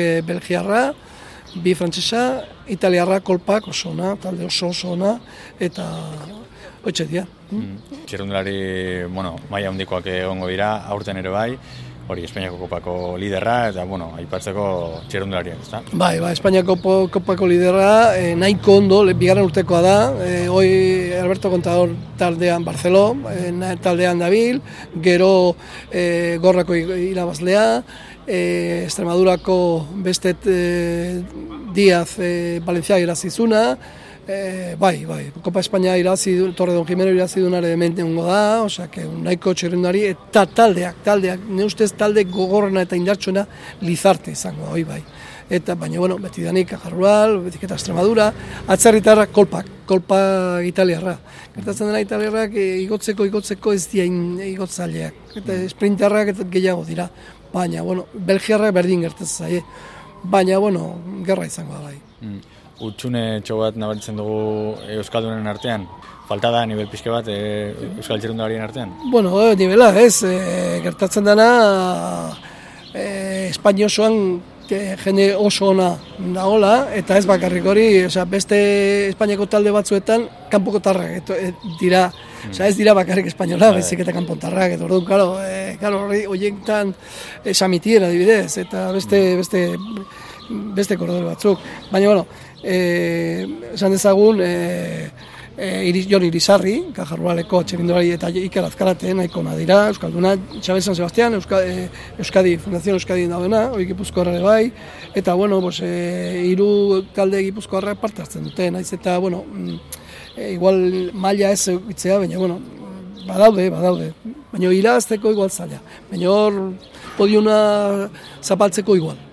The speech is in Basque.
E, Belgiarra, bi frantsesa, italiarra kolpak oso ona, talde oso oso ona, eta hoitxe dira. Mm. Txirrundulari, bueno, maia handikoak egongo dira, aurten ere bai, hori Espainiako kopako liderra, eta, bueno, aipatzeko txirrundulariak, ezta? Bai, bai, Espainiako kopako liderra, e, nahiko ondo, bigarren urtekoa da, e, hoi Alberto Contador taldean Barceló, e, taldean Dabil, gero e, gorrako irabazlea, e, Extremadurako beste e, Diaz e, Valencia irazizuna, E, bai, bai, Kopa Espainia irazi du, Torre Don Jimeno irazi dunare demente ungo da, osea, que nahiko txerrendari, eta taldeak, taldeak, ne ustez talde gogorrena eta indartsuena lizarte izango da, bai. Eta, baina, bueno, beti danik, Jarrual, beti eta Extremadura, atzerritarra kolpak, kolpa italiarra. Gertatzen dena italiarrak e, igotzeko, igotzeko ez diain igotzaileak. Eta sprinterrak eta gehiago dira. Baina, bueno, Belgiarrak berdin gertatzen zaie. Baina, bueno, gerra izango da, bai. Mm utxune txo bat nabaritzen dugu Euskaldunen artean? Falta da nivel pixke bat e, Euskal Txerundarien artean? Bueno, e, nivela, ez, e, gertatzen dana e, Espainio osoan jende oso ona dagoela, eta ez bakarrik hori, osea, beste Espainiako talde batzuetan kanpoko tarrak eto, e, dira, mm. osea, ez dira bakarrik espainola, bai. bezik eta kanpoko tarrak, eta orduan, karo, e, karo, hori, oiektan e, samitiera dibidez, eta beste, beste, beste kordore batzuk, baina, bueno, eh, esan dezagun, eh, eh, Jon Irizarri, kajarrualeko txemindulari eta Iker Azkarate, nahiko dira, Euskalduna, Txabez San Sebastian, Euska, eh, Euskadi, Fundación Euskadi daudena, hori gipuzko bai, eta, bueno, bos, eh, iru talde gipuzko horre parte hartzen dute, naiz eta, bueno, mm, eh, igual maila ez itzea, baina, bueno, badaude, badaude, baina irazteko igual zaila, baina hor podiuna zapaltzeko igual.